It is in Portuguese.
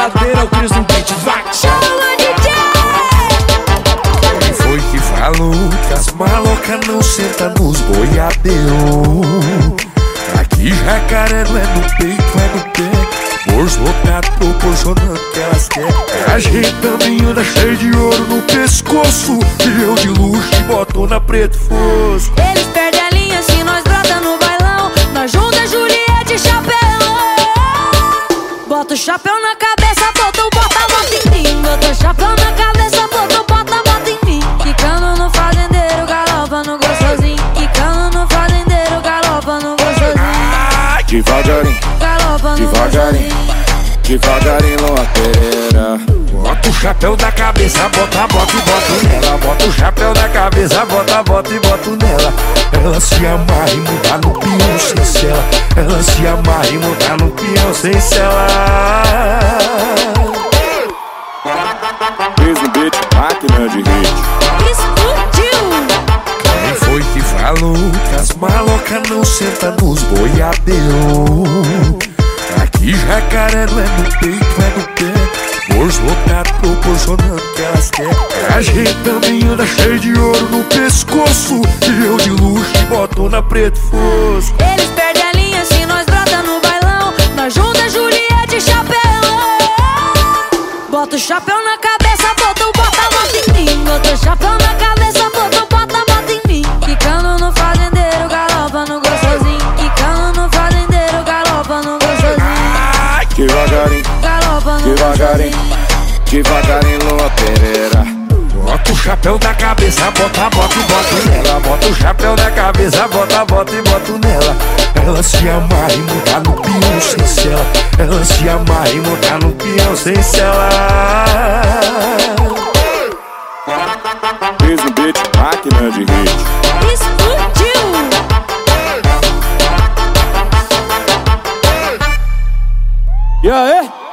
geladeira, o Cris no beat, vai! Chama DJ! Quem foi que falou que as malocas não sentam nos boiadeiros? Aqui jacaré não é no peito, é no pé Bolso lotado proporcionando o que elas querem É ajeitando anda cheio de ouro no pescoço E eu de luxo e botona preto fosco Eles Bota o chapéu na cabeça, bota o bota, bota em mim. Bota o chapéu na cabeça, bota o bota, bota em mim. Quicando no fazendeiro, galopa no gostosinho. Quicando no fazendeiro, galopa no gostosinho. Devagarinho, Galopa no Devagarinho. gostosinho. Devagarinho, Lua Pereira. Bota o chapéu da cabeça, bota, bota e bota nela. Bota o chapéu da cabeça, bota, bota e bota Ela se amarra e muda no peão sem cela Ela se amarra e muda no peão sem cela Fez no beat, máquina de hit Explodiu! Quem foi que falou que as malocas não sentam nos boiadeiros? Aqui jacaré não é no peito, é no pé Bolso lotado proporcionando o que elas querem É ajeitando e anda cheio de ouro no pescoço. E eu de luxo e botona preto fosco. Eles perdem a linha se nós brota no bailão. Nós junta Juliette chapéu Bota o chapéu na cabeça, bota o bota, bota em mim. Bota o chapéu na cabeça, devagarinho, Lua Pereira. Bota o chapéu da cabeça, bota, bota e bota nela. Bota o chapéu da cabeça, bota, bota e bota nela. Ela se amarra e muda no peão sem cela. Ela se amarra e muda no peão sem cela. Fez no beat, máquina de hit. Explodiu! E aí?